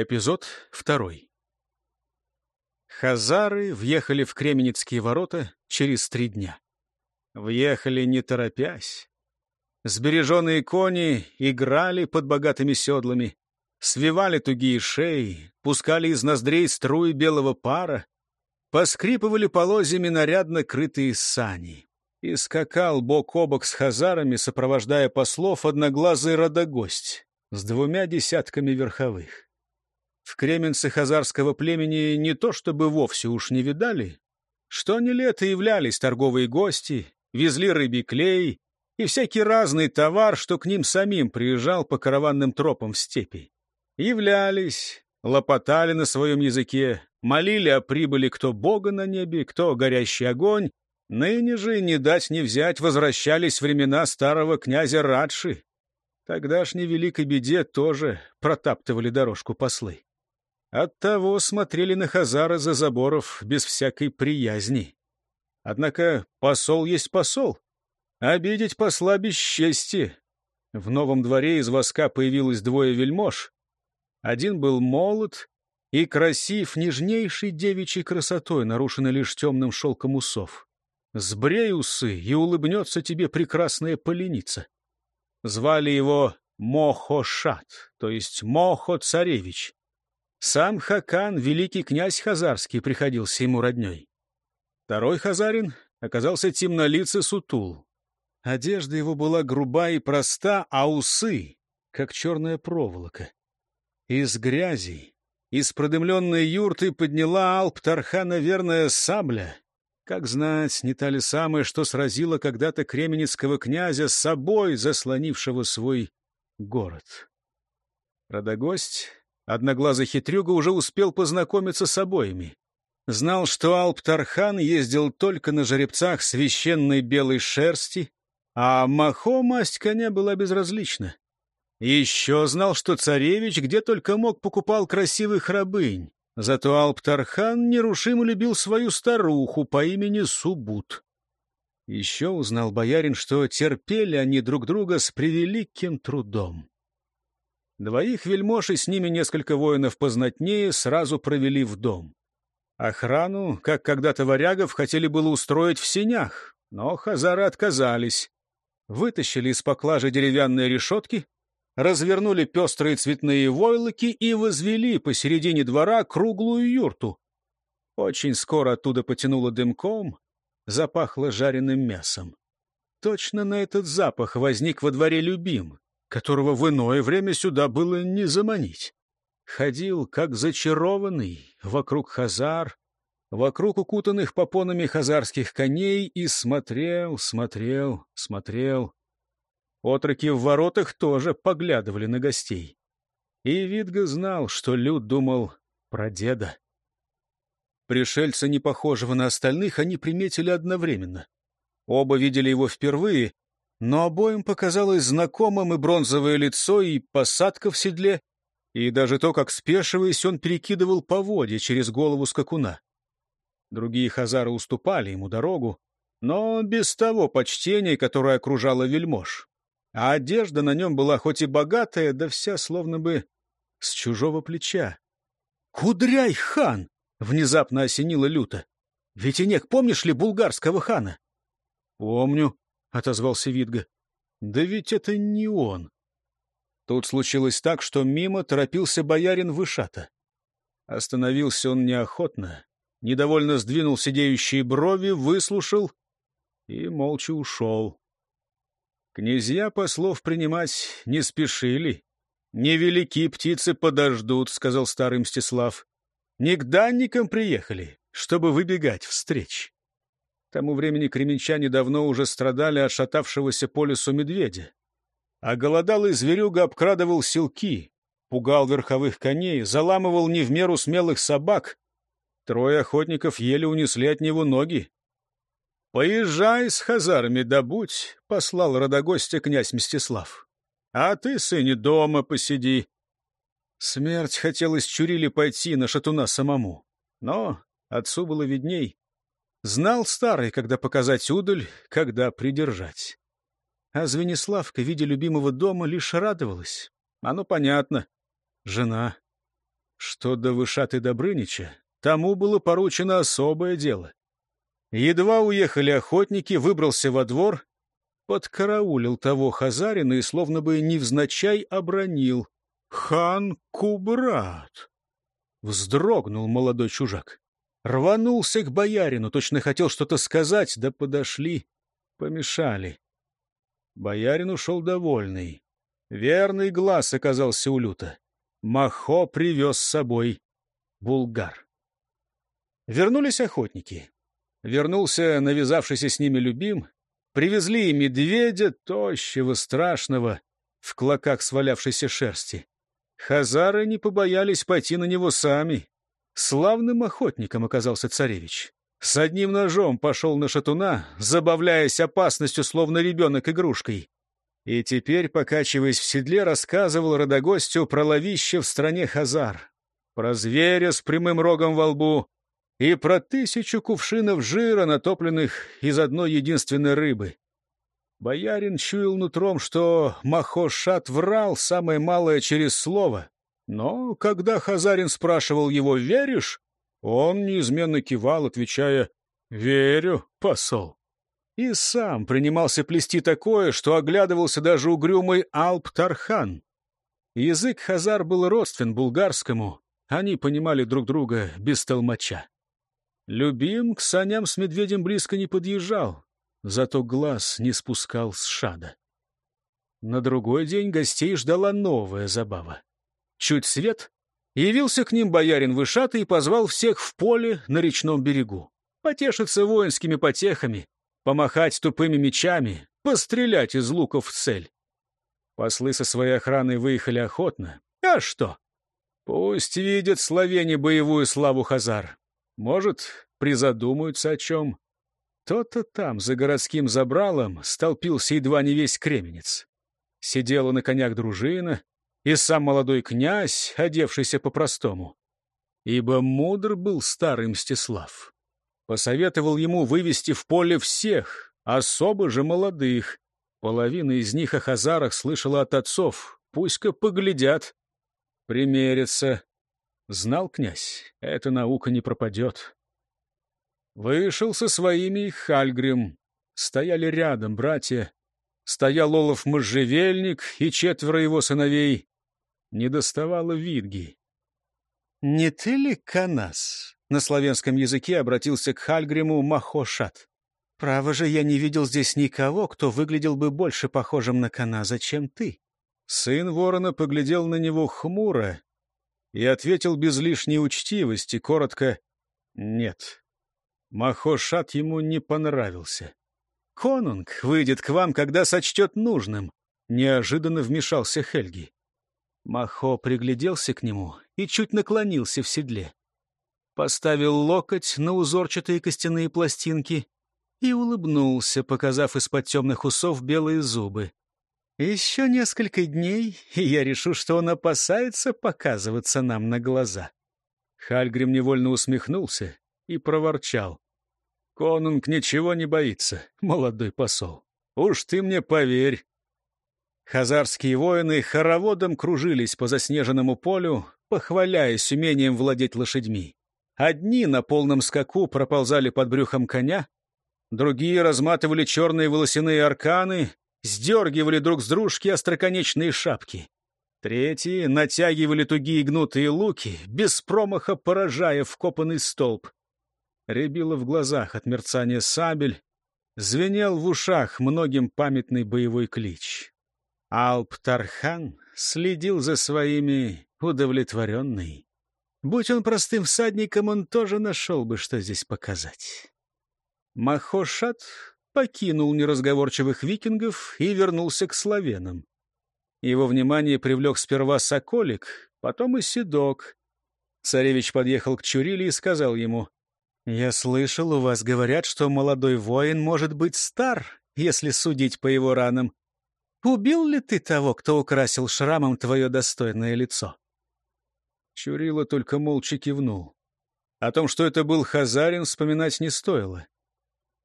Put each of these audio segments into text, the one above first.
Эпизод второй. Хазары въехали в Кременецкие ворота через три дня. Въехали не торопясь. Сбереженные кони играли под богатыми седлами, свивали тугие шеи, пускали из ноздрей струи белого пара, поскрипывали полозьями нарядно крытые сани. И скакал бок о бок с хазарами, сопровождая послов одноглазый родогость с двумя десятками верховых. В кременце хазарского племени не то чтобы вовсе уж не видали, что не лето являлись торговые гости, везли рыбий клей и всякий разный товар, что к ним самим приезжал по караванным тропам в степи. Являлись, лопотали на своем языке, молили о прибыли кто бога на небе, кто горящий огонь, ныне же не дать не взять возвращались времена старого князя Радши. Тогдашней великой беде тоже протаптывали дорожку послы. Оттого смотрели на Хазара за заборов без всякой приязни. Однако посол есть посол. Обидеть посла бесчестие. В новом дворе из воска появилось двое вельмож. Один был молод и красив нежнейшей девичьей красотой, нарушенной лишь темным шелком усов. Сбрей усы, и улыбнется тебе прекрасная поленица. Звали его Мохошат, то есть Мохо-царевич. Сам Хакан, великий князь Хазарский, приходился ему родней. Второй хазарин оказался темнолицый сутул. Одежда его была груба и проста, а усы — как черная проволока. Из грязи, из продымленной юрты подняла Алп Тарха, наверное, сабля. Как знать, не та ли самая, что сразила когда-то кременецкого князя с собой, заслонившего свой город. Родогость Одноглазый хитрюга уже успел познакомиться с обоими. Знал, что Алп-Тархан ездил только на жеребцах священной белой шерсти, а Махо масть коня была безразлична. Еще знал, что царевич где только мог покупал красивых рабынь. Зато Алп-Тархан нерушимо любил свою старуху по имени Субут. Еще узнал боярин, что терпели они друг друга с превеликим трудом. Двоих вельмож и с ними несколько воинов познатнее сразу провели в дом. Охрану, как когда-то варягов, хотели было устроить в сенях, но хазары отказались. Вытащили из поклажи деревянные решетки, развернули пестрые цветные войлоки и возвели посередине двора круглую юрту. Очень скоро оттуда потянуло дымком, запахло жареным мясом. Точно на этот запах возник во дворе любим которого в иное время сюда было не заманить. Ходил, как зачарованный, вокруг хазар, вокруг укутанных попонами хазарских коней и смотрел, смотрел, смотрел. Отроки в воротах тоже поглядывали на гостей. И Видга знал, что Люд думал про деда. Пришельца, не похожего на остальных, они приметили одновременно. Оба видели его впервые, но обоим показалось знакомым и бронзовое лицо, и посадка в седле, и даже то, как, спешиваясь, он перекидывал поводья через голову скакуна. Другие хазары уступали ему дорогу, но без того почтения, которое окружало вельмож. А одежда на нем была хоть и богатая, да вся словно бы с чужого плеча. «Кудряй хан!» — внезапно осенило люто. «Ветенек, помнишь ли булгарского хана?» «Помню», — отозвался Видга. «Да ведь это не он». Тут случилось так, что мимо торопился боярин Вышата. Остановился он неохотно, недовольно сдвинул сидеющие брови, выслушал и молча ушел. Князья послов принимать не спешили. «Невелики птицы подождут», — сказал старый Мстислав. «Не к данникам приехали, чтобы выбегать встреч». К тому времени кременчане давно уже страдали от шатавшегося по лесу медведя. А голодалый зверюга обкрадывал селки, пугал верховых коней, заламывал не в меру смелых собак. Трое охотников еле унесли от него ноги. «Поезжай с хазарами добудь», — послал родогостя князь Мстислав. «А ты, сыне, дома посиди». Смерть хотелось Чурили пойти на шатуна самому, но отцу было видней. Знал старый, когда показать удаль, когда придержать. А Звениславка, видя любимого дома, лишь радовалась. Оно понятно. Жена. Что до Вышаты Добрынича, тому было поручено особое дело. Едва уехали охотники, выбрался во двор, подкараулил того хазарина и словно бы невзначай обронил. «Хан Кубрат!» Вздрогнул молодой чужак. Рванулся к боярину, точно хотел что-то сказать, да подошли, помешали. Боярин ушел довольный. Верный глаз оказался у люта. Махо привез с собой булгар. Вернулись охотники. Вернулся навязавшийся с ними любим. Привезли медведя, тощего, страшного, в клоках свалявшейся шерсти. Хазары не побоялись пойти на него сами. Славным охотником оказался царевич. С одним ножом пошел на шатуна, забавляясь опасностью, словно ребенок игрушкой. И теперь, покачиваясь в седле, рассказывал родогостю про ловище в стране Хазар, про зверя с прямым рогом во лбу и про тысячу кувшинов жира, натопленных из одной единственной рыбы. Боярин чуял нутром, что Махошат врал самое малое через слово. Но когда Хазарин спрашивал его «Веришь?», он неизменно кивал, отвечая «Верю, посол». И сам принимался плести такое, что оглядывался даже угрюмый Алп-Тархан. Язык хазар был родствен булгарскому, они понимали друг друга без толмача. Любим к саням с медведем близко не подъезжал, зато глаз не спускал с шада. На другой день гостей ждала новая забава. Чуть свет, явился к ним боярин Вышатый и позвал всех в поле на речном берегу. Потешиться воинскими потехами, помахать тупыми мечами, пострелять из луков в цель. Послы со своей охраной выехали охотно. А что? Пусть видят словени боевую славу Хазар. Может, призадумаются о чем. То-то там, за городским забралом, столпился едва не весь кременец. Сидела на конях дружина, и сам молодой князь, одевшийся по-простому. Ибо мудр был старый Мстислав. Посоветовал ему вывести в поле всех, особо же молодых. Половина из них о хазарах слышала от отцов. Пусть-ка поглядят, примерятся. Знал князь, эта наука не пропадет. Вышел со своими и Хальгрим. Стояли рядом братья. Стоял Олаф Можжевельник и четверо его сыновей. Не доставало Видги. «Не ты ли Канас?» — на славянском языке обратился к Хальгриму Махошат. «Право же, я не видел здесь никого, кто выглядел бы больше похожим на Каназа, чем ты». Сын ворона поглядел на него хмуро и ответил без лишней учтивости, коротко «нет». Махошат ему не понравился. «Конунг выйдет к вам, когда сочтет нужным», — неожиданно вмешался Хельги. Махо пригляделся к нему и чуть наклонился в седле. Поставил локоть на узорчатые костяные пластинки и улыбнулся, показав из-под темных усов белые зубы. «Еще несколько дней, и я решу, что он опасается показываться нам на глаза». Хальгрим невольно усмехнулся и проворчал. «Конунг ничего не боится, молодой посол. Уж ты мне поверь». Хазарские воины хороводом кружились по заснеженному полю, похваляясь умением владеть лошадьми. Одни на полном скаку проползали под брюхом коня, другие разматывали черные волосяные арканы, сдергивали друг с дружки остроконечные шапки. Третьи натягивали тугие гнутые луки, без промаха поражая вкопанный столб. Рябило в глазах от мерцания сабель, звенел в ушах многим памятный боевой клич. Алп-Тархан следил за своими удовлетворенный. Будь он простым всадником, он тоже нашел бы, что здесь показать. Махошат покинул неразговорчивых викингов и вернулся к славянам. Его внимание привлек сперва Соколик, потом и Седок. Царевич подъехал к Чурили и сказал ему, «Я слышал, у вас говорят, что молодой воин может быть стар, если судить по его ранам. Убил ли ты того, кто украсил шрамом твое достойное лицо?» Чурила только молча кивнул. О том, что это был Хазарин, вспоминать не стоило.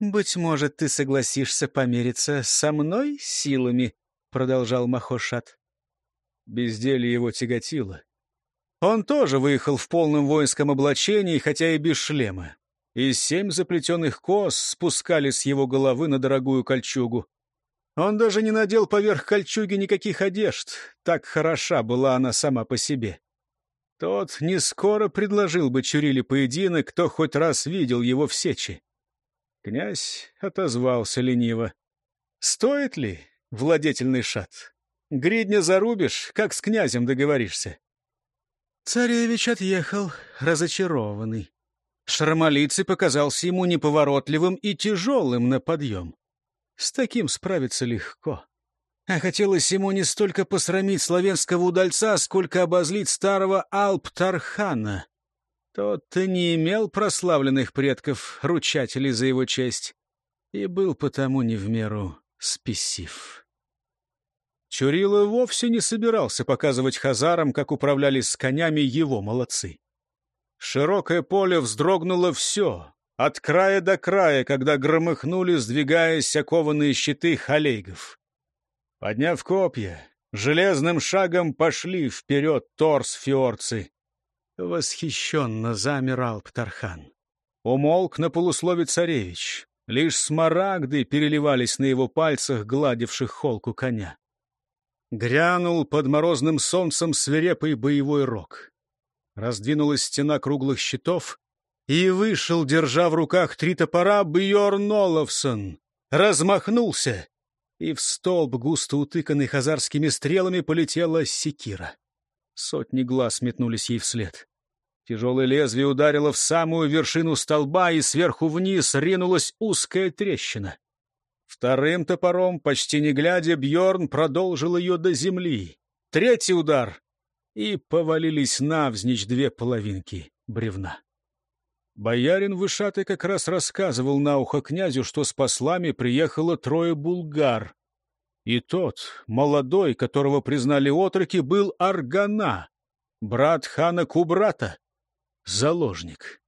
«Быть может, ты согласишься помериться со мной силами?» — продолжал Махошат. Безделье его тяготило. Он тоже выехал в полном воинском облачении, хотя и без шлема. И семь заплетенных кос спускали с его головы на дорогую кольчугу. Он даже не надел поверх кольчуги никаких одежд, так хороша была она сама по себе. Тот не скоро предложил бы Чуриле поединок, кто хоть раз видел его в сечи. Князь отозвался лениво. «Стоит ли, владетельный шат? Гридня зарубишь, как с князем договоришься?» Царевич отъехал, разочарованный. Шармалицый показался ему неповоротливым и тяжелым на подъем. С таким справиться легко. А хотелось ему не столько посрамить славянского удальца, сколько обозлить старого Алп-Тархана. Тот-то не имел прославленных предков, ручателей за его честь, и был потому не в меру спесив. Чурила вовсе не собирался показывать хазарам, как управлялись с конями его молодцы. Широкое поле вздрогнуло все, от края до края, когда громыхнули, сдвигаясь окованные щиты халейгов. Подняв копья, железным шагом пошли вперед торс-фиорцы. Восхищенно замер Алптархан. Умолк на полуслове царевич. Лишь смарагды переливались на его пальцах, гладивших холку коня. Грянул под морозным солнцем свирепый боевой рог. Раздвинулась стена круглых щитов, и вышел, держа в руках три топора, Бьорн Олафсон. Размахнулся, и в столб, густо утыканный хазарскими стрелами, полетела секира. Сотни глаз метнулись ей вслед. Тяжелое лезвие ударило в самую вершину столба, и сверху вниз ринулась узкая трещина. Вторым топором, почти не глядя, Бьорн продолжил ее до земли. Третий удар, и повалились навзничь две половинки бревна. Боярин Вышатый как раз рассказывал на ухо князю, что с послами приехало трое булгар. И тот, молодой, которого признали отроки, был Аргана, брат хана Кубрата, заложник.